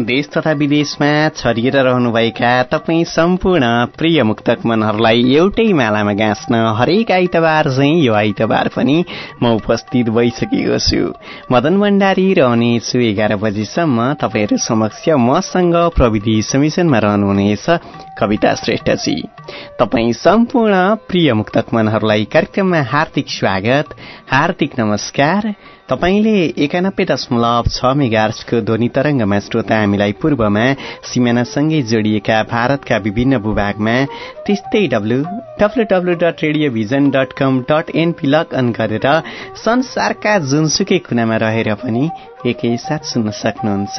देश तथा विदेशमा छरिएर रहनुभएका तपाईँ सम्पूर्ण प्रिय मुक्तक मनहरूलाई एउटै मालामा गाँच्न हरेक आइतबार चाहिँ यो आइतबार पनि म उपस्थित भइसकेको छु। मदन भण्डारी रहनेछु एघार बजीसम्म। तपाईँहरू समक्ष मसँग प्रविधि समिशनमा रहनुहुनेछ कविता श्रेष्ठजी। तपाईँ सम्पूर्ण प्रिय मुक्तक मनहरूलाई कार्यक्रममा हार्दिक स्वागत हार्दिक नमस्कार। तपाईँले एकानब्बे दशमलव छ मेगार्सको ध्वनि तरंगमा श्रोता हामीलाई पूर्वमा सिमानासँगै जोडिएका भारतका विभिन्न भूभागमा त्यस्तै W W dot radiovision dot com dot NP log in गरेर संसारका जुनसुकै कुनामा रहेर पनि एकैसाथ सुन्न सक्नुहुन्छ।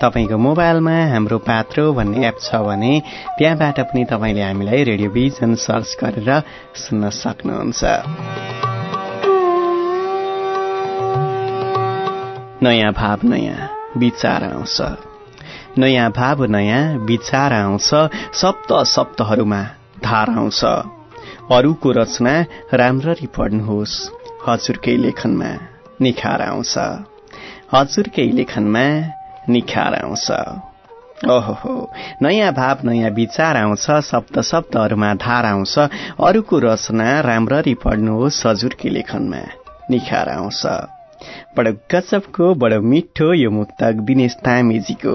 तपाईँको मोबाइलमा हाम्रो पात्रो भन्ने एप छ भने त्यहाँबाट पनि तपाईँले हामीलाई रेडियोभिजन सर्च गरेर सुन्न सक्नुहुन्छ। नयाँ भाव नयाँ विचार आउँछ नयाँ भाव नयाँ विचार आउँछ सप्त सप्तहरूमा धार आउँछ अरूको रचना राम्ररी पढ्नुहोस् हजुरकै लेखनमा निखार आउँछ हजुरकै लेखनमा निखार आउँछ ओहो नयाँ भाव नयाँ विचार आउँछ शब्द शब्दहरूमा धार आउँछ अरूको रचना राम्ररी पढ्नुहोस् हजुरकै लेखनमा निखार आउँछ बडो गजबको बडो मिठो यो मुक्तक दिनेश तामेजीको।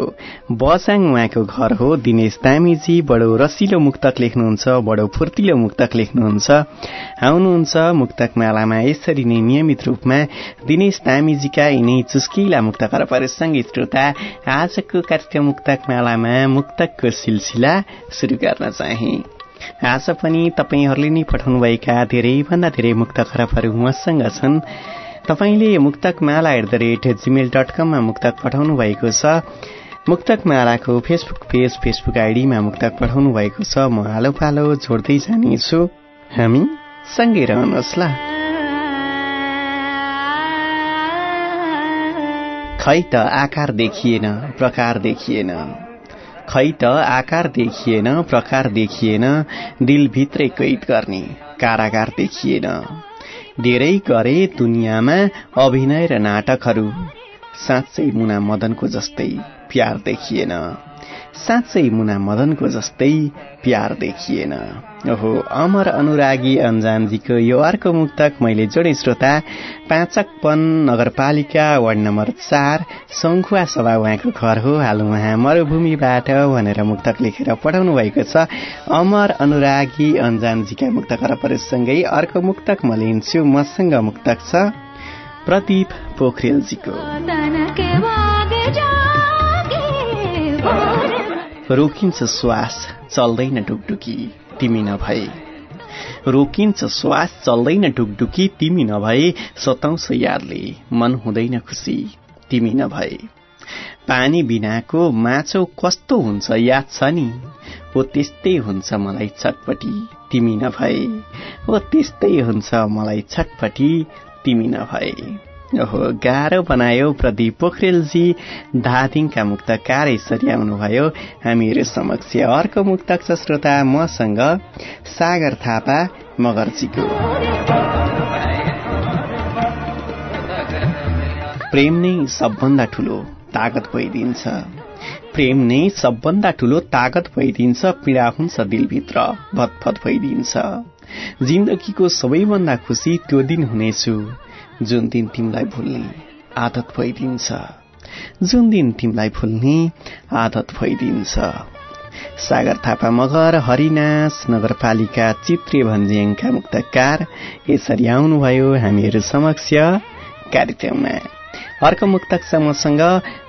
बसाङ उहाँको घर हो दिनेश तामेजी बडो रसिलो मुक्तक लेख्नुहुन्छ बडो फुर्तिलो मुक्तक लेख्नुहुन्छ। आउनुहुन्छ मुक्तक मालामा यसरी नै नियमित रूपमा दिनेश तामेजीका यिनै चुस्किला मुक्तक परिसँगै श्रोता। आजको कार्यक्रम मुक्तक मालामा मुक्तकको सिलसिला शुरू गर्न चाहे। आज पनि तपाईँहरूले नै पठाउनुभएका धेरैभन्दा धेरै मुक्त खराबहरू मसँग छन्। तपाईँले Muktak Mala at the rate Gmail dot कममा मुक्तक पठाउनु भएको छ। मुक्तक मालाको फेसबुक पेज फेसबुक आइडीमा मुक्तक पठाउनु भएको छ। म आलो पालो जोड्दै जानेछु। हामी सँगै रहनुहोस् ल। खै त आकार देखिएन प्रकार देखिएन। खै त आकार देखिएन प्रकार देखिएन। दिलभित्रै कैद गर्ने कारागार देखिएन। धेरै गरे दुनियाँमा अभिनय र नाटकहरू साँच्चै मुना मदनको जस्तै प्यार देखिएन। साँच्चै मुना मदनको जस्तै प्यार देखिएन। ओहो अमर अनुरागी अन्जानजीको यो अर्को मुक्तक मैले जोडे श्रोता पाँचकपन नगरपालिका वार्ड नम्बर चार सङ्खुवा सभा उहाँको घर हो। हाल उहाँ मरूभूमिबाट भनेर मुक्तक लेखेर पठाउनु भएको छ। अमर अनुरागी अन्जानजीका मुक्तक हरपरेसँगै अर्को मुक्तक म लिन्छु। मसँग मुक्तक छ प्रदीप पोखरेलजीको। रोकिन्छ श्वास चल्दैन डुकडुकी तिमी नभए। रोकिन्छ श्वास चल्दैन ढुकढुकी तिमी नभए सताउँछ यादले मन हुँदैन खुसी तिमी नभए। पानी बिनाको माछो कस्तो हुन्छ याद छ नि? हो त्यस्तै हुन्छ मलाई छटपटी तिमी नभए। हो त्यस्तै हुन्छ मलाई छटपटी तिमी नभए। ओहो गाह्रो बनायो प्रदीप पोखरेलजी। धादिङका मुक्तकार यसरी आउनुभयो हामीहरू समक्ष अर्को मुक्तक छ श्रोता मसँग सागर थापा मगर्जीको। प्रेम नै सबभन्दा ठुलो तागत भइदिन्छ। प्रेम नै सबभन्दा ठुलो तागत भइदिन्छ पीडा हुन्छ दिलभित्र भतभत भइदिन्छ। जिन्दगीको सबैभन्दा खुसी त्यो दिन हुनेछु। जुन दिन तिमीलाई भुल्ने आदत भइदिन्छ जुन दिन तिमीलाई फुल्ने आदत भइदिन्छ। सागर थापा मगर हरिनाश नगरपालिका चित्रे भन्ज्याङका मुक्तकार यसरी आउनुभयो हामीहरू समक्ष कार्यक्रममा। अर्को मुक्तक छ मसँग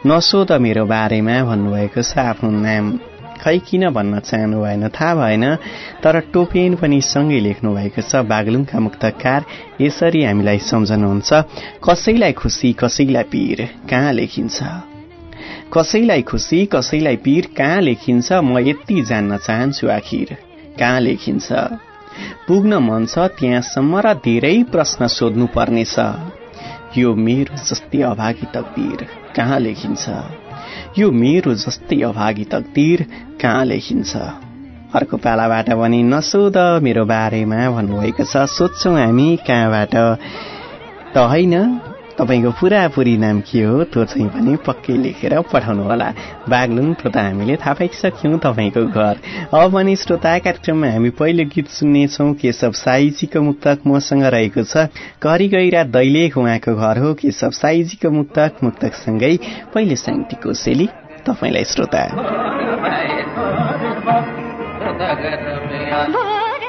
नसोध मेरो बारेमा भन्नुभएको छ आफ्नो नाम। खै किन भन्न चाहनु भएन? थाहा भएन तर टोपेन पनि सँगै लेख्नु भएको छ। बागलुङका मुक्तकार यसरी हामीलाई सम्झनुहुन्छ कसैलाई खुसी कसैलाई पीर कहाँ लेखिन्छ? कसैलाई खुसी कसैलाई पीर कहाँ लेखिन्छ? म यति जान्न चाहन्छु आखिर। कहाँ लेखिन्छ? पुग्न मन छ त्यहाँसम्म र धेरै प्रश्न सोध्नु पर्नेछ यो मेरो जस्तै अभागी तकदिर कहाँ लेखिन्छ? यो मेरो जस्तै अभागी तकदिर कहाँ लेखिन्छ अर्को पालाबाट पनि नसोध मेरो बारेमा भन्नुभएको छ। सोध्छौँ हामी कहाँबाट? त होइन तपाईँको पुरापुरी नाम के हो? त्यो चाहिँ पनि पक्कै लेखेर पठाउनु होला। बागलुङ त हामीले थाहा पाइसक्यौँ तपाईँको घर। अब पनि श्रोता कार्यक्रममा हामी पहिलो गीत सुन्नेछौँ। केशव साईजीको मुक्तक मसँग रहेको छ। करी गैरा दैलेख उहाँको घर हो। केशव साईजीको मुक्तक मुक्तकसँगै पहिले साङ्गीतिक शैली तपाईँलाई श्रोता।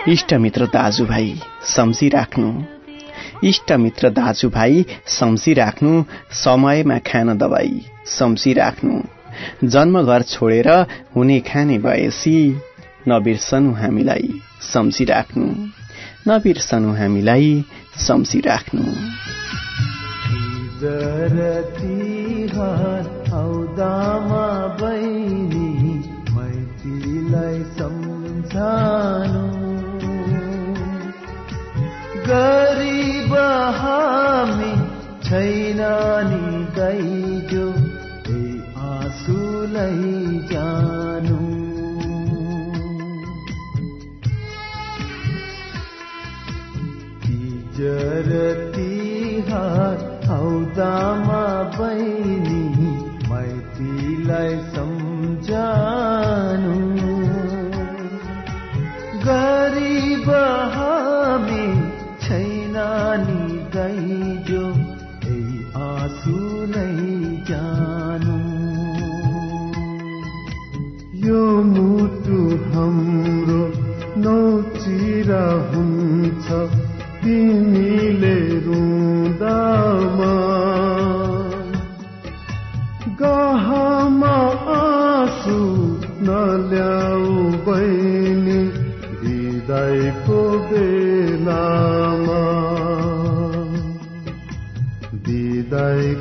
इष्टमित्र दाजुभाइ सम्झिराख्नु। इष्टमित्र दाजुभाइ सम्झिराख्नु समयमा खान दबाई सम्झिराख्नु। जन्मघर छोडेर हुने खाने भएसी नबिर्सनु हामीलाई सम्झिराख्नु। नबिर्सनु हामीलाई सम्झिराख्नु। सम्झानु। गरिब हामी छैन नि गइजो त्यही आँसुलाई जानु। तिजर तिहार आउँदामा बहिनी मैतीलाई सम्झानु Hare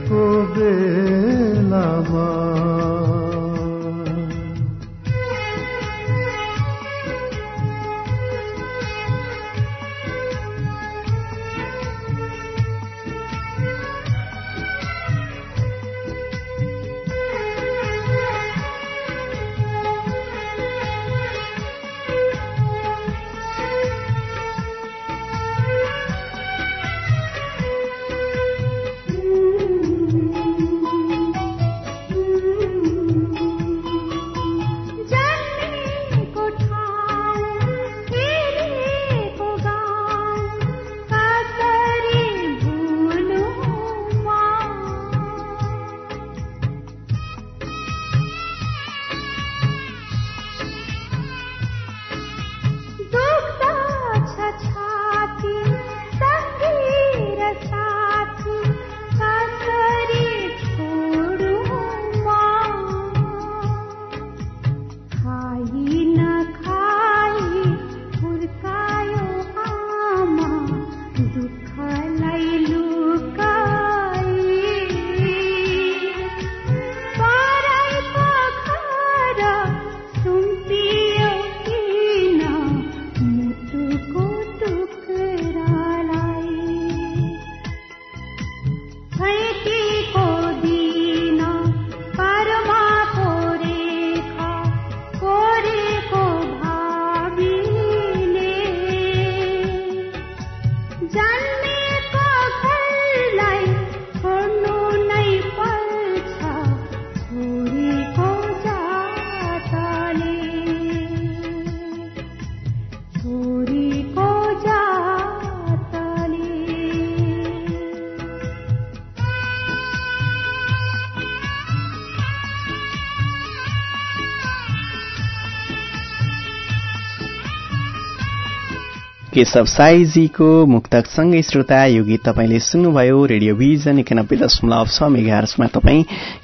केशव साईजीको मुक्तकसँगै श्रोता यो गीत तपाईँले सुन्नुभयो रेडियो भिजन एकानब्बे दशमलव छ मेगार्समा तपाईँ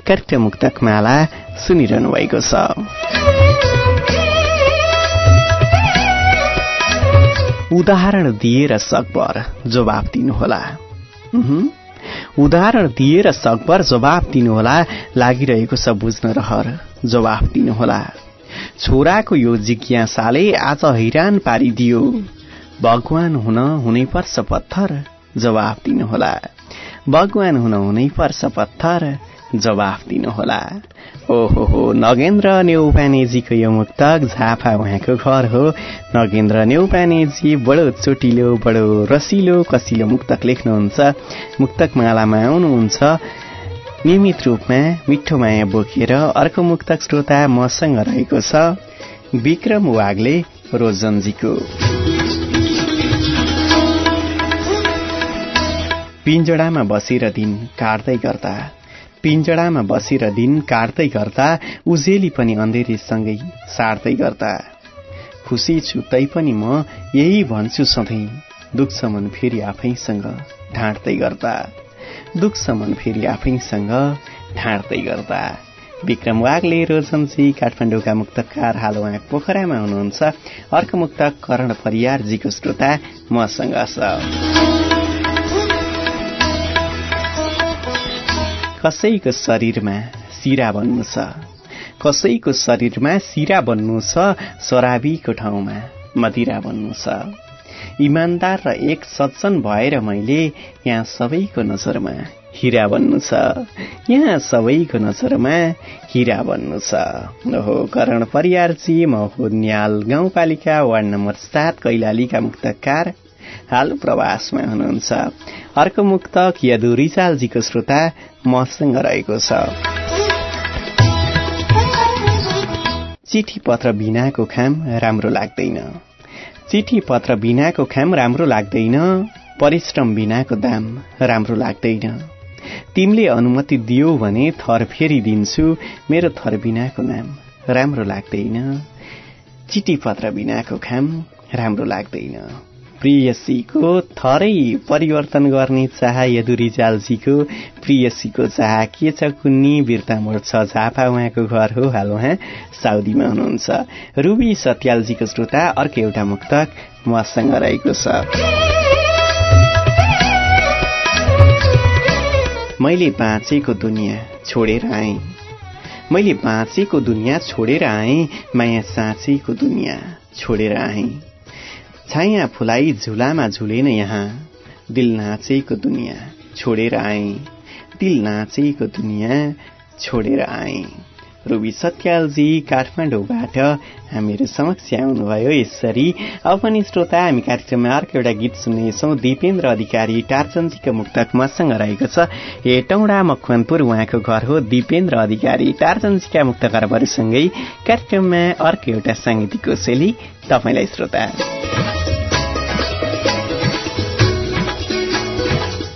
कार्यक्रम मुक्तक माला सुनिरहनु भएको छ। उदाहरण दिएर सकबर जवाब दिनुहोला। उदाहरण दिएर सकबर जवाब दिनुहोला। लागिरहेको छ बुझ्न रहर। जवाब दिनुहोला। छोराको यो जिज्ञासाले आज हैरान पारिदियो। भगवान हुन हुनै पर्छ पत्थर जवाफ दिनुहोला भगवान हुन हुनै पर्छ पत्थर जवाफ दिनुहोला ओहो हो नगेन्द्र नेउपानेजीको यो मुक्तक झापा उहाँको घर हो। नगेन्द्र नेउपानेजी बडो चोटिलो बडो रसिलो कसिलो मुक्तक लेख्नुहुन्छ। मुक्तक मालामा आउनुहुन्छ। नियमित रूपमा मिठो माया बोकेर अर्को मुक्तक श्रोता मसँग रहेको छ विक्रम वागले रोजनजीको। पिञ्जडामा बसेर दिन काट्दै गर्दा पिञ्जडामा बसेर दिन काट्दै गर्दा उजेली पनि अँधेरीसँगै सार्दै गर्दा खुसी छु तै पनि म यही भन्छु सधैँ दुख्छ मन फेरि आफैसँग ढाँट्दै गर्दा दुख्छ फेरि आफैसँग ढाँट्दै गर्दा। विक्रम वागले रोजनजी काठमाडौँका मुक्तकार हाल उहाँ पोखरामा हुनुहुन्छ। अर्को मुक्तक करण परियारजीको श्रोता मसँग छ। कसैको शरीरमा सिरा बन्नु छ। कसैको शरीरमा सिरा बन्नु छ शराबीको ठाउँमा मदिरा बन्नु छ। इमान्दार र एक सज्जन भएर मैले यहाँ सबैको नजरमा हिरा बन्नु छ। यहाँ सबैको नजरमा हिरा बन्नु छ। ओहो करण परियारजी म हो न्याल गाउँपालिका वार्ड नम्बर सात कैलालीका मुक्तकार हाल प्रवासमा हुनुहुन्छ। अर्को मुक्तक यदु रिचालजीको श्रोता मसँग रहेको छ। चिठी पत्र बिनाको खाम राम्रो लाग्दैन। चिठी पत्र बिनाको खाम राम्रो लाग्दैन परिश्रम बिनाको दाम राम्रो लाग्दैन। तिमीले अनुमति दियो भने थर फेरि दिन्छु मेरो थर बिनाको नाम राम्रो लाग्दैन। चिठी पत्र बिनाको खाम राम्रो लाग्दैन। प्रियसीको थरै परिवर्तन गर्ने चाह यदु रिजालजीको प्रियसीको चाह के छ कुन्नी? बिर्तामोड छ झापा उहाँको घर हो। हाल उहाँ साउदीमा हुनुहुन्छ। रुबी सत्यालजीको श्रोता अर्को एउटा मुक्तक मसँग रहेको छ। मैले बाँचेको दुनियाँ छोडेर आएँ। मैले बाँचेको दुनियाँ छोडेर आएँ। माया साँचेको दुनियाँ छोडेर आएँ। छाया फुलाई झुलामा झुलेन यहाँ। दिल नाचेको दुनियाँ छोडेर आए। दिल नाचेको दुनियाँ छोडेर आए। रुबी सत्यालजी काठमाडौँबाट हामीहरू समक्ष आउनुभयो। यसरी अब पनि श्रोता हामी कार्यक्रममा अर्को एउटा गीत सुन्नेछौँ। दिपेन्द्र अधिकारी टार्चनजीको मुक्तक मसँग रहेको छ हेटौँडा मकवानपुर उहाँको घर हो। दिपेन्द्र अधिकारी टार्चनजीका मुक्तकरहरूसँगै कार्यक्रममा अर्को एउटा साङ्गीतिक कोसेली तपाईँलाई श्रोता।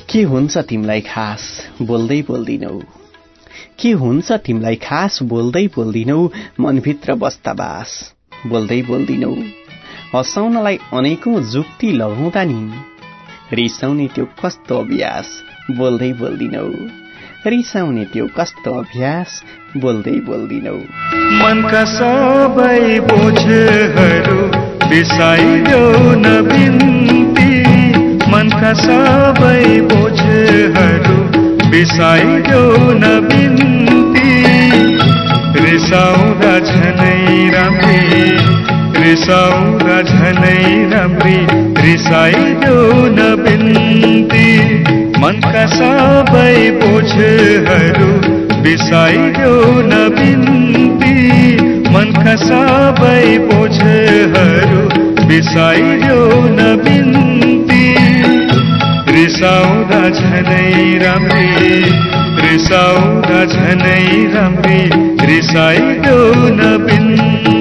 के हुन्छ तिमीलाई खास? बोल्दै बोल्दिनौ। के हुन्छ तिमीलाई खास बोल्दै बोल्दिनौ? मनभित्र बस्दा बास। बोल्दै बोल्दिनौ। हँसाउनलाई अनेकौं जुक्ति लगाउँदा नि। रिसाउने त्यो कस्तो अभ्यास? बोल्दै बोल्दिनौ। रिसाउने त्यो कस्तो अभ्यास? बोल्दै बोल्दिनौ। मनका सबै मनका सबै बोझहरू बिसाइदेऊ न बिन्ती। रिसाउँदा झनै राम्री रिसाउँदा झनै राम्री रिसाइदेऊ न बिन्ती। मनका सबै बोझहरू बिसाइदेऊ न बिन्ती। मनका सबै बोझहरू बिसाइदेऊ न बिन्ती। झनै राम्री रिसाउँदा झनै राम्री रिसाइदेऊ न बिन्ती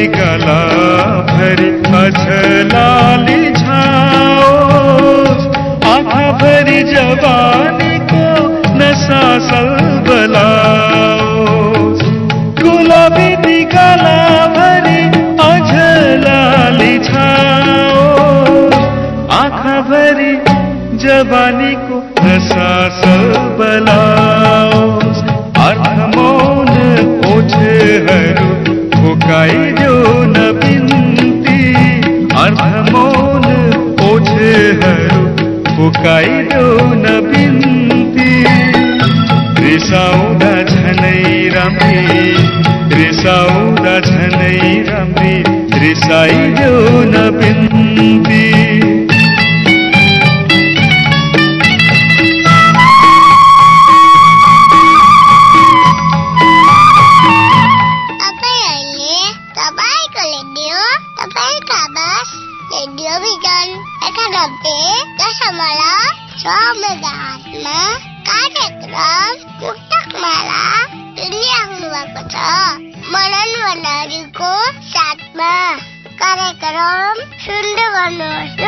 गुलाबी गला भरी अझलाली छाओ आँखा भरी जवानी को नशा सल बलाओ। गुलाबी गला भरी अझलाली छाओ आँखा भरी जवानी को नशा सल बलाओ। अर्थ मौन ओछहरू फुकाइदेऊ न kai सुन्दै गर्नुहोस् ल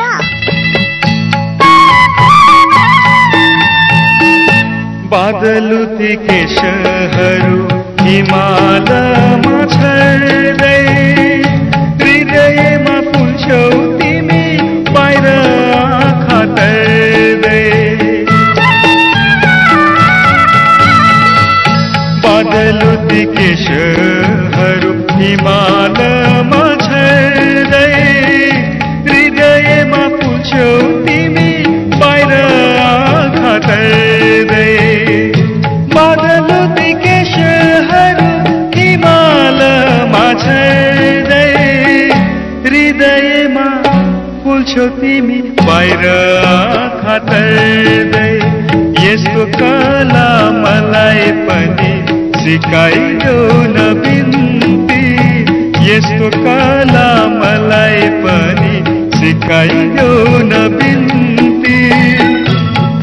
बादलुती केशहरू हिमालमा छर्दै हृदयमा पुल्छौ तिमी बाहिर आँखा तर्दै बादलुती केशहरू आँखा तर्दै यस्तो कला मलाई पनि सिकाइदेऊ न बिन्ती। यस्तो कला मलाई पनि सिकाइदेऊ न बिन्ती।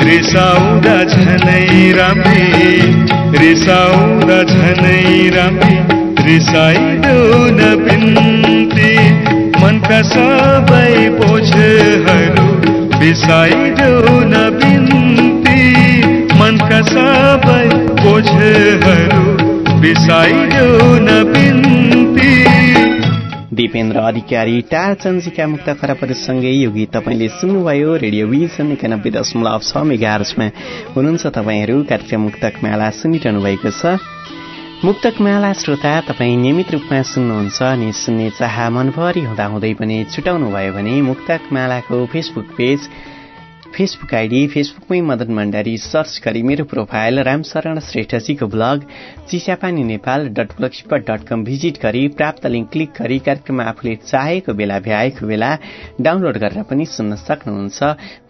रिसाउँदा झनै राम्री रिसाउँदा झनै राम्री रिसाइदेऊ न बिन्ती। मनका सबै बोझहरू बिसाइदेऊ न बिन्ती मनका सबै बिसाइदेऊ न बिन्ती। दिपेन्द्र अधिकारी टारचन्जीका मुक्त खराबहरूसँगै यो गीत तपाईँले सुन्नुभयो रेडियो भिजन एकानब्बे दशमलव छ मेगार्समा हुनुहुन्छ तपाईँहरू कार्यक्रम मुक्तक माला सुनिरहनु भएको छ। मुक्तक माला श्रोता तपाईँ नियमित रूपमा सुन्नुहुन्छ अनि सुन्ने चाह मनभरि हुँदाहुँदै पनि छुटाउनु भयो भने मुक्तक मालाको फेसबुक पेज फेसबुक आइडी फेसबुकमै मदन भण्डारी सर्च गरी मेरो profile Ramsharan श्रेष्ठजीको blog Chisapani Nepal dot dot com visit गरी प्राप्त लिङ्क क्लिक गरी कार्यक्रममा आफूले चाहेको बेला भ्याएको बेला डाउनलोड गरेर पनि सुन्न सक्नुहुन्छ।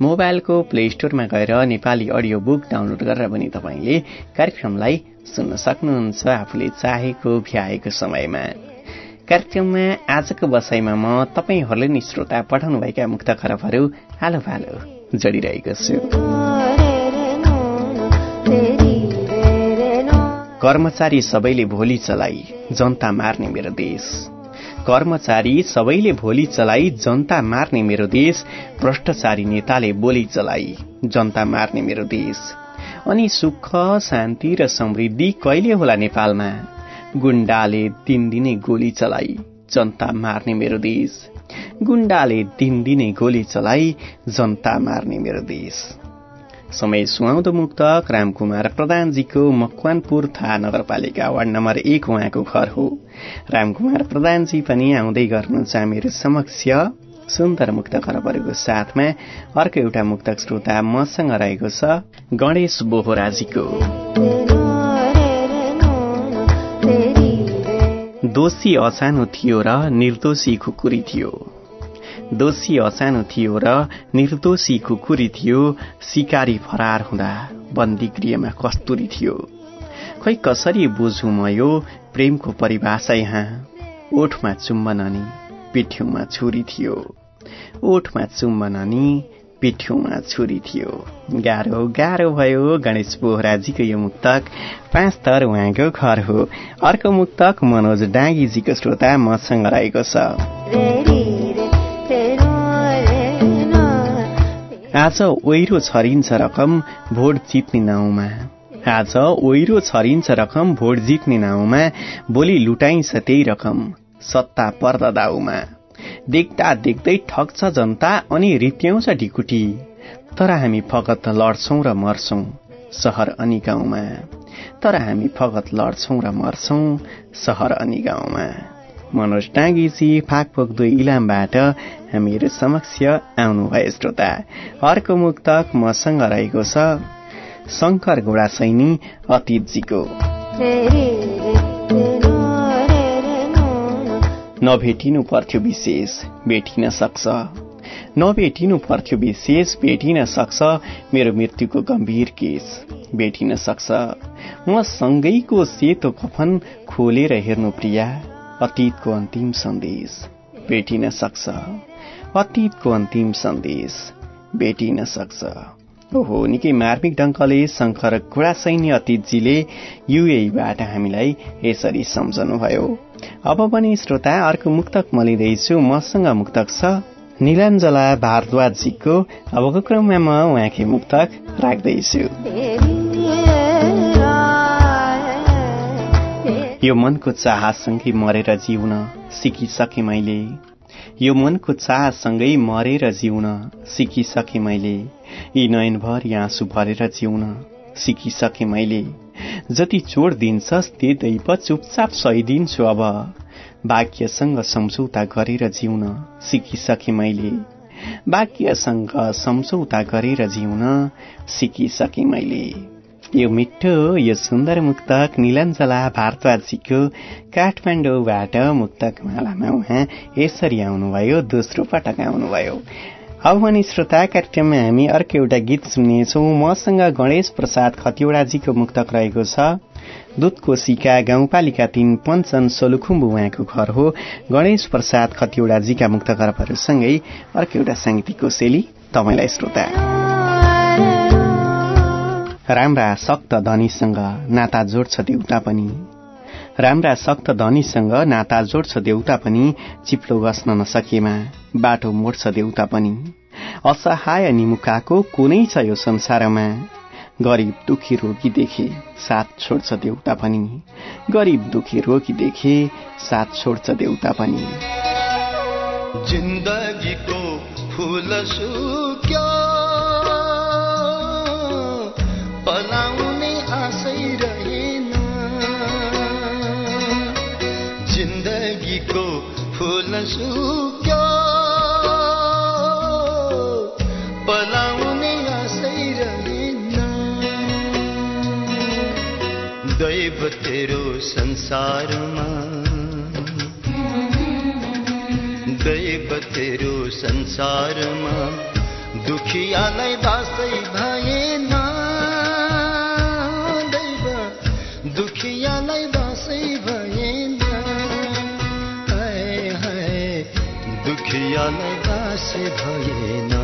मोबाइलको प्ले स्टोरमा गएर नेपाली अडियो बुक डाउनलोड गरेर पनि तपाईँले कार्यक्रमलाई सुन्न सक्नुहुन्छ आफूले चाहेको भ्याएको समयमा। कार्यक्रममा आजको बसाइमा म तपाईँहरूले नि श्रोता पठाउनुभएका मुक्त खरबहरू हालो फालो। जोडिरहेको छु कर्मचारी सबैले भोलि चलाई जनता मार्ने मेरो देश। कर्मचारी सबैले भोलि चलाई जनता मार्ने मेरो देश। भ्रष्टाचारी नेताले बोली चलाई जनता मार्ने मेरो देश। अनि सुख शान्ति र समृद्धि कहिले होला नेपालमा? गुण्डाले दिनदिनै गोली चलाई जनता मार्ने मेरो देश। गुण्डाले दिनदिनै गोली चलाई जनता मार्ने मेरो देश। समय सुहाउँदो मुक्तक रामकुमार प्रधानजीको मकवानपुर थाहा नगरपालिका वार्ड नम्बर एक उहाँको घर हो। रामकुमार प्रधानजी पनि आउँदै गर्नुहुन्छ मेरो समक्ष। सुन्दर मुक्त खरबहरूको साथमा अर्को एउटा मुक्तक श्रोता मसँग रहेको छ गणेश बोहराजीको। दोषी असानो थियो र निर्दोषी खुकुरी थियो। दोषी असानो थियो र निर्दोषी खुकुरी थियो सिकारी फरार हुँदा बन्दी गृहमा कस्तुरी थियो। खै कसरी बुझु म यो प्रेमको परिभाषा यहाँ? ओठमा चुम्बन अनि पिठ्यौमा छुरी थियो। ओठमा चुम्बन अनि पिठ्यौमा छुरी थियो। गाह्रो गाह्रो भयो गणेश बोहराजीको यो मुक्तक। पाँच तर उहाँको घर हो। अर्को मुक्तक मनोज डाँगीजीको श्रोता मसँग रहेको छ। आज ओहिरो छरिन्छ रकम भोट जित्ने नाउँमा। आज ओहिरो छरिन्छ रकम भोट जित्ने नाउँमा। भोलि लुटाइन्छ त्यही रकम। सत्ता पर्दा दाउमा देख्दा देख्दै ठग्छ जनता अनि रित्याउँछ ढिकुटी। तर हामी फगत लड्छौं र मर्छौं सहर अनि गाउँमा। तर हामी फगत लड्छौं र मर्छौं सहर अनि गाउँमा। मनोज टाँगीजी फाकपोक दुई इलामबाट हामीहरू समक्ष आउनुभयो श्रोता। अर्को मुक्तक मसँग रहेको छ शङ्कर गोडा सैनी अतीतजीको। नभेटिनु पर्थ्यो विशेष भेटिन सक्छ। नभेटिनु पर्थ्यो विशेष भेटिन सक्छ मेरो मृत्युको गम्भीर केस। भेटिन सक्छ। म सँगैको सेतो कफन खोलेर हेर्नु प्रिया अतीतको अन्तिम सन्देश। भेटिन सक्छ। अतीतको अन्तिम सन्देश। भेटिन सक्छ। ओहो निकै मार्मिक डङ्कले शङ्कर घोडासैन्य अतीतजीले युएबाट हामीलाई यसरी सम्झनुभयो। अब पनि श्रोता अर्को मुक्तक म लिँदैछु मसँग मुक्तक छ निलाञ्जला भारद्वाजजीको अबको क्रममा म उहाँकै मुक्तक राख्दैछु। यो मनको चाहसँगै मरेर जिउन सिकिसके मैले। यो मनको चाहसँगै मरेर जिउन सिकिसके मैले। यी नयनभर आँसु भरेर जिउन सिकिसके मैले। जति चोड दिन्छस् त्यही दैव चुपचाप सहिदिन्छु अब। भाग्यसँग सम्झौता गरेर जिउन सिकिसके मैले। भाग्यसँग सम्झौता गरेर जिउन सिकिसके मैले। यो मिठो यो सुन्दर मुक्तक निलञ्जला भारद्वाजीको काठमाडौँबाट मुक्तक मालामा उहाँ यसरी आउनुभयो दोस्रो पटक आउनुभयो। अब भने श्रोता कार्यक्रममा हामी अर्को एउटा गीत सुन्नेछौ। मसँग गणेश प्रसाद खतिवड़ाजीको मुक्तक रहेको छ। दुधको सिका गाउँपालिका तीन पञ्चन सोलुखुम्बु उहाँको घर हो। गणेश प्रसाद खतिवड़ाजीका मुक्त करपहरूसँगै अर्को एउटा साङ्गीतिक कोसेली तपाईँलाई श्रोता। राम्रा सक्त धनीसँग नाता जोड्छ देउता पनि। राम्रा सक्त धनीसँग नाता जोड्छ देउता पनि चिप्लो बस्न नसकेमा बाटो मोड्छ देउता पनि। असहाय निमुखाको कुनै छ यो संसारमा। गरिब दुखी रोगी देखे साथ छोड्छ देउता पनि। गरिब दुखी रोगी देखे साथ छोड्छ देउता पनि। जिन्दगीको फुल सुक्यो सुक्यो। पलाउने आशै रहेन दैव तेरो संसारमा। दैव तेरो संसारमा। दुखियालाई दासै भएन दुखियालाई दासै भएन।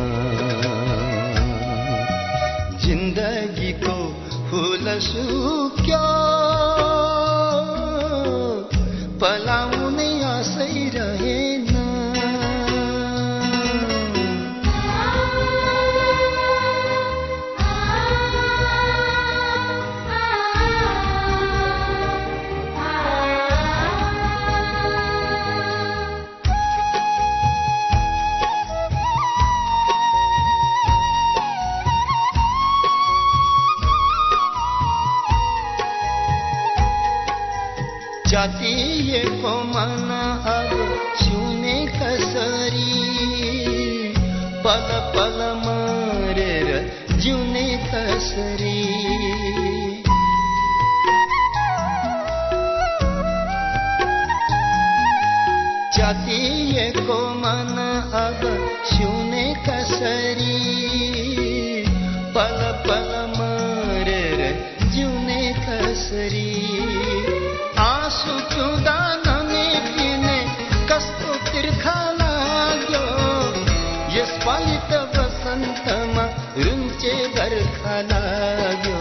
अन्तमा रुन्चे बर्खा लाग्यो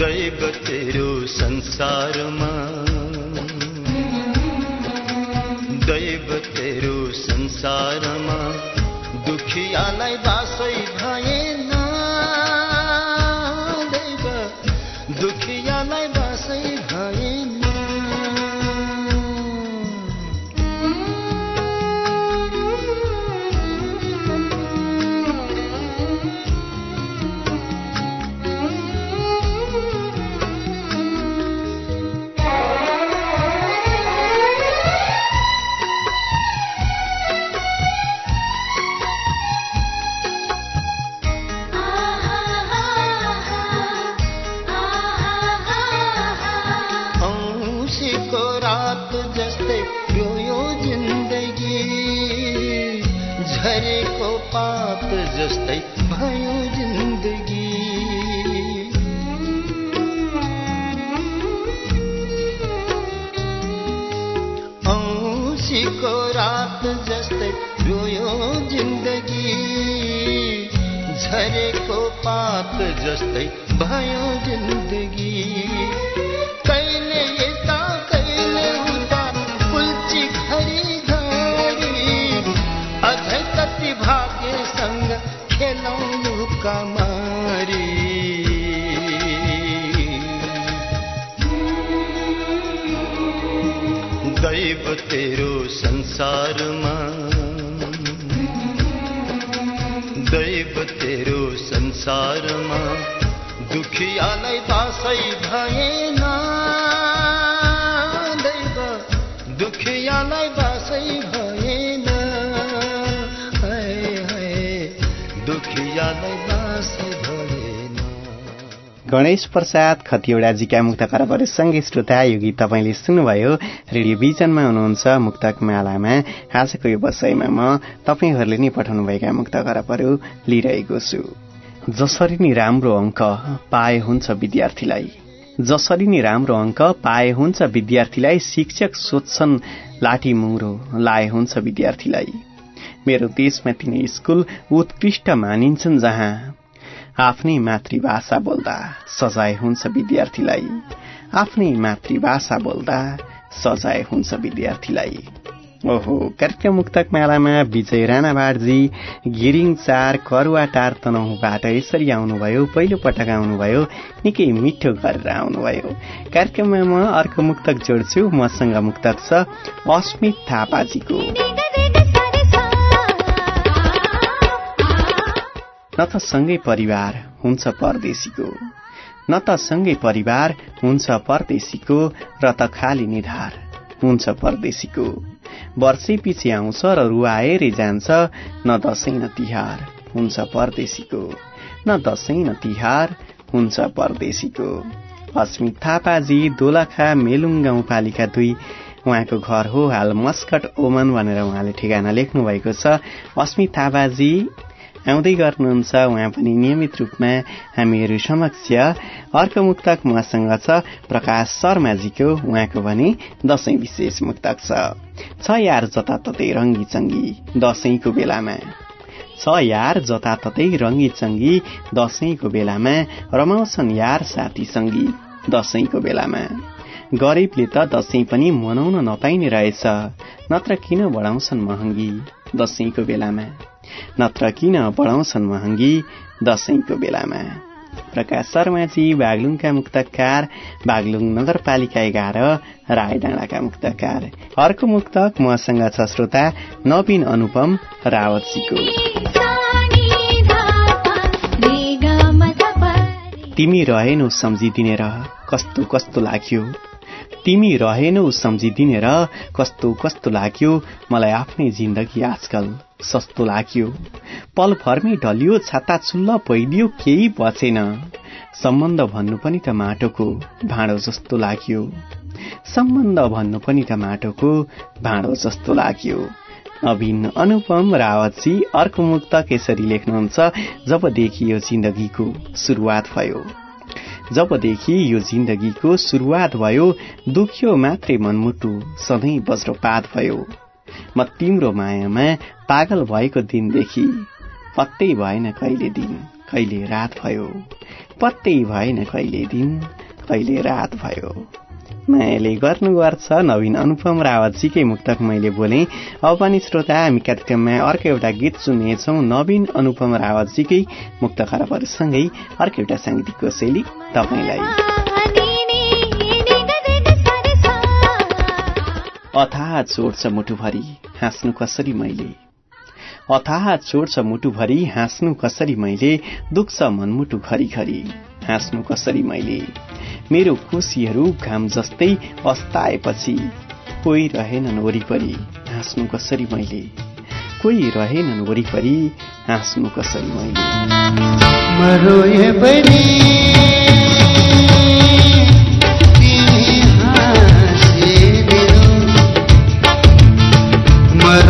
दैव तेरो संसारमा दैव तेरो संसारमा दुखियालाई बासै औँसीको रात जस्तै रोयो जिन्दगी झरेको पात जस्तै भयो जिन्दगी संसारमा। दैव तेरो संसारमा। दुखियालाई बासै भएन। गणेश प्रसाद खतिवडाजीका मुक्त खराबहरूसँगै श्रोता यो गीत तपाईँले सुन्नुभयो। रेडियो भिजनमा हुनुहुन्छ मुक्तक मालामा। आजको यो बसाइमा म तपाईँहरूले नै पठाउनुभएका मुक्त खराबहरू लिइरहेको छु। जसरी नि राम्रो अङ्क पाए हुन्छ विद्यार्थीलाई। जसरी नि राम्रो अङ्क पाए हुन्छ विद्यार्थीलाई शिक्षक सोध्छन् लाठी मुङ्रो लाए हुन्छ विद्यार्थीलाई। मेरो देशमा तिनै स्कुल उत्कृष्ट मानिन्छन् जहाँ आफ्नै मातृभाषा बोल्दा सजाय हुन्छ विद्यार्थीलाई। आफ्नै मातृभाषा बोल्दा सजाय हुन्छ विद्यार्थीलाई। ओहो कार्यक्रम मुक्तक मालामा विजय राणाबाडजी गिरिङ चार करुवा टार तनहुबाट यसरी आउनुभयो पहिलो पटक आउनुभयो निकै मिठो गरेर आउनुभयो। कार्यक्रममा म अर्को मुक्तक जोड्छु मसँग मुक्तक छ अस्मित थापाजीको। न त सँगै परिवार हुन्छ परदेशीको। न त सँगै परिवार हुन्छ परदेशीको र त खाली निधार हुन्छ परदेशीको। वर्षै पछि आउँछ र रुवाएरै जान्छ न दसैँ न तिहार हुन्छ परदेशीको। न दसैँ न तिहार हुन्छ परदेशीको। अस्मित थापाजी दोलखा मेलुङ गाउँपालिका दुई उहाँको घर हो हाल मस्कट ओमन भनेर उहाँले ठेगाना लेख्नु भएको छ। अस्मित थापाजी। आउँदै गर्नुहुन्छ। उहाँ पनि नियमित रूपमा हामीहरू समक्ष अर्को मुक्तक उहाँसँग छ। प्रकाश शर्माजीको उहाँको भने दसैँ विशेष मुक्तक छ यार जताततै रङ्गी चङ्गी दसैँको बेलामा। छ यार जताततै रङ्गी चङ्गी दसैँको बेलामा रमाउँछन् यार साथी सङ्गी दसैँको बेलामा। गरिबले त दसैँ पनि मनाउन नपाइने रहेछ। नत्र किन बढाउँछन् महँगी दसैँको बेलामा। नत्र किन बढाउँछन् महँगी दसैँको बेलामा। प्रकाश शर्माजी बागलुङका मुक्तकार बागलुङ नगरपालिका एघार राय डाँडाका मुक्तकार। अर्को मुक्तक मसँग छ श्रोता नवीन अनुपम रावतजीको तिमी रहेनौ सम्झिदिने र कस्तो कस्तो लाग्यो? तिमी रहेनौ सम्झिदिने र कस्तो कस्तो लाग्यो? मलाई आफ्नै जिन्दगी आजकल सस्तो लाग्यो। पल भरमै ढलियो छाता चुल्ल पहिलियो केही बचेन। सम्बन्ध भन्नु पनि त माटोको भाँडो जस्तो लाग्यो। सम्बन्ध भन्नु पनि त माटोको भाँडो जस्तो लाग्यो। नवीन अनुपम रावतजी अर्को मुक्त यसरी लेख्नुहुन्छ जबदेखि यो जिन्दगीको सुरुवात भयो। जबदेखि यो जिन्दगीको सुरुवात भयो दुख्यो मात्रै मनमुटु सधैँ वज्रपात भयो। म तिम्रो मायामा पागल भएको दिनदेखि पत्तै भएन कहिले दिन कहिले रात भयो। पत्तै भएन कहिले दिन कहिले रात भयो। मायाले गर्नु गर्छ नवीन अनुपम रावतजीकै मुक्तक मैले बोले। अब पनि श्रोता हामी कार्यक्रममा अर्को एउटा गीत सुन्नेछौँ। नवीन अनुपम रावतजीकै मुक्त खराबहरूसँगै अर्को एउटा साङ्गीतिक शैली तपाईँलाई। अथाह छोड्छ मुटुभरि हाँस्नु कसरी मैले? अथाह छोड्छ मुटुभरि हाँस्नु कसरी मैले? दुख्छ मनमुटु घरिघरि हाँस्नु कसरी मैले? मेरो खुसीहरू घाम जस्तै अस्ताएपछि कोही रहेनन् वरिपरि हाँस्नु कसरी मैले? कोही रहेनन् वरिपरि हाँस्नु कसरी मैले?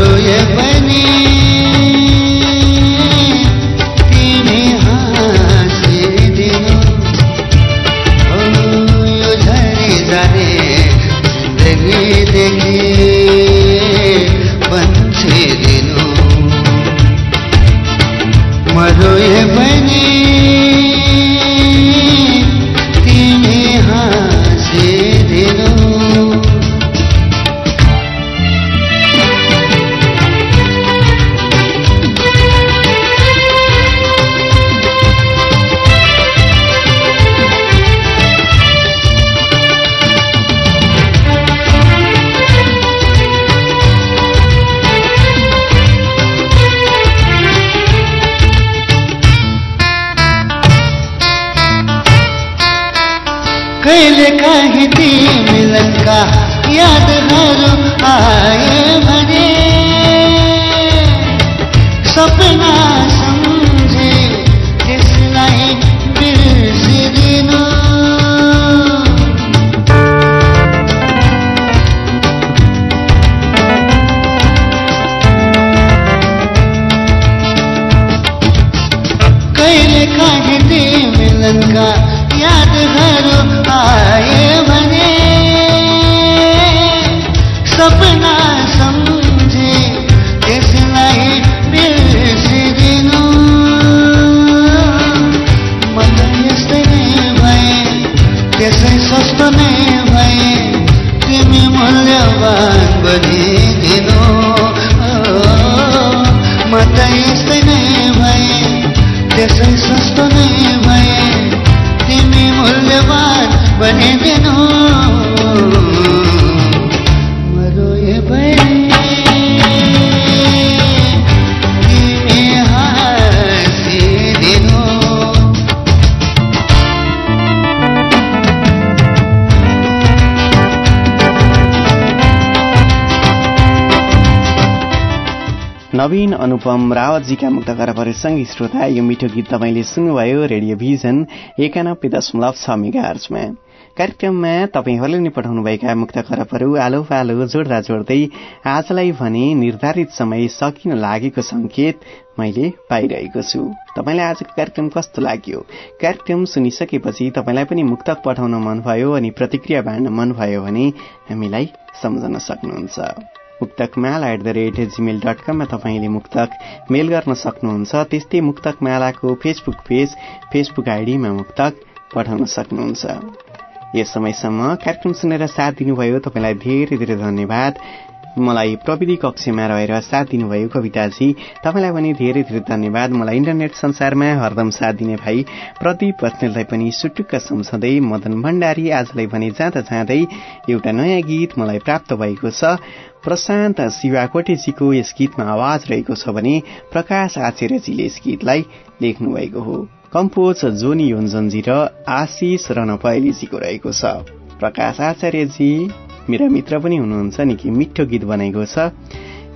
Yeah. कहिले काहीँ ती मिलनका यादहरू आए भने अनुपम रावतजीका मुक्त खराबहरूसँगै श्रोता यो मिठो गीत तपाईँले सुन्नुभयो रेडियो भिजन एकानब्बे दशमलव छ मेगा हर्चमा कार्यक्रममा तपाईँहरूले नै पठाउनुभएका मुक्त खराबहरू आलो पालो जोड्दा जोड्दै आजलाई भने निर्धारित समय सकिन लागेको संकेत मैले पाइरहेको छु। तपाईँलाई आजको कार्यक्रम कस्तो लाग्यो? कार्यक्रम सुनिसकेपछि तपाईँलाई पनि मुक्तक पठाउन मन भयो अनि प्रतिक्रिया बाँड्न मन भयो भने हामीलाई सम्झन सक्नुहुन्छ। Muktakmala at the rate Gmail dot कममा तपाईँले मुक्तक मेल गर्न सक्नुहुन्छ। त्यस्तै मुक्तक मालाको फेसबुक पेज फेसबुक आइडीमा मुक्तक पठाउन सक्नुहुन्छ। यस समयसम्म कार्यक्रम सुनेर साथ दिनुभयो तपाईँलाई धेरै धेरै धन्यवाद। मलाई प्रविधि कक्षमा रहेर साथ दिनुभयो कविताजी। तपाईँलाई पनि धेरै धेरै धन्यवाद। मलाई इन्टरनेट संसारमा हरदम साथ दिने भाइ प्रदीप बस्नेललाई पनि सुटुक्क सम्झँदै मदन भण्डारी आजलाई भने जाँदा जाँदै एउटा नयाँ गीत मलाई प्राप्त भएको छ। प्रशान्त शिवाकोटेजीको यस गीतमा आवाज रहेको छ भने प्रकाश आचार्यजीले यस गीतलाई लेख्नु भएको हो। कम्पोज जोनी योन्जनजी र आशिष रणपयलीजीको रहेको छ। प्रकाश आचार्यजी मेरा मित्र पनि हुनुहुन्छ निकै मिठो गीत बनाएको छ।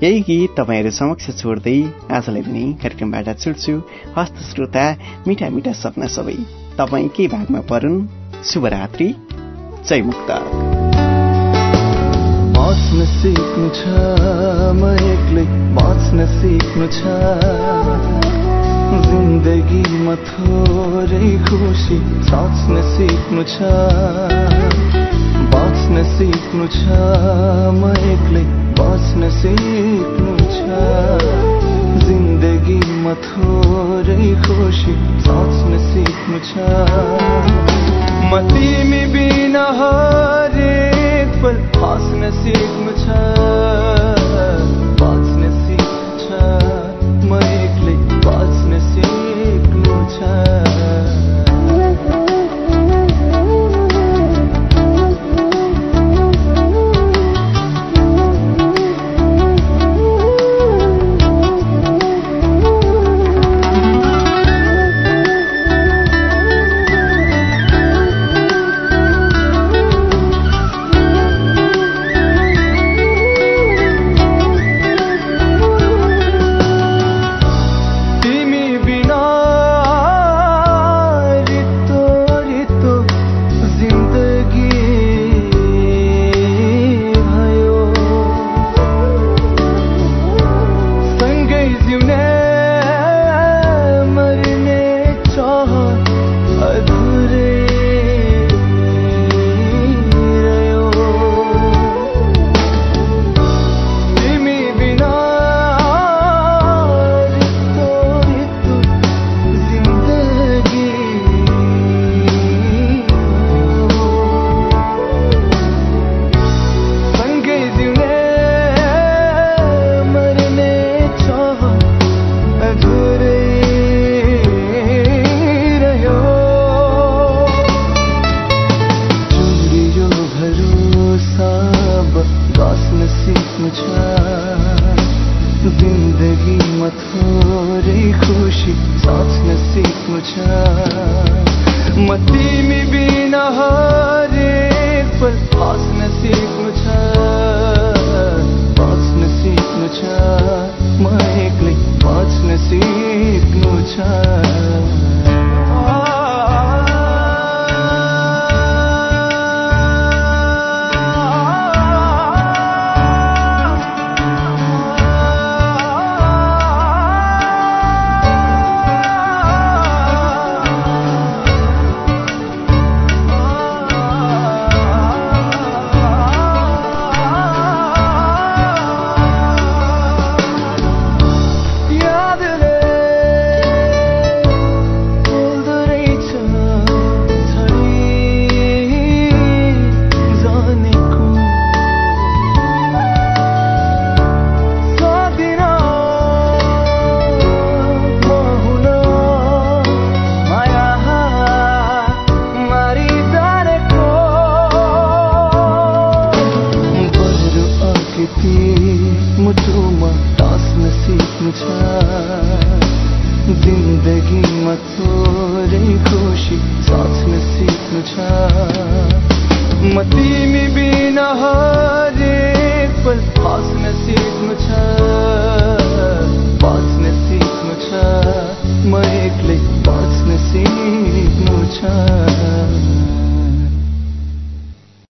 यही गीत तपाईँहरू समक्ष छोड्दै आजलाई पनि कार्यक्रमबाट छुट्छु। हस्त श्रोता मिठा मिठा सपना सबै तपाईँकै भागमा परुन् शुभरात्रि। जय बाँच्न सिक्नु छ म एक्लै बाँच्न सिक्नु छ। जिन्दगीमा थोरै खुसी साँच्न सिक्नु छ बाँच्न सिक्नु छ म एक्लै बाँच्न सिक्नु छ। जिन्दगीमा थोरै खुसी साँच्न सिक्नु छ। म बिना हरे Ուրբել հասնես իր մջը բաց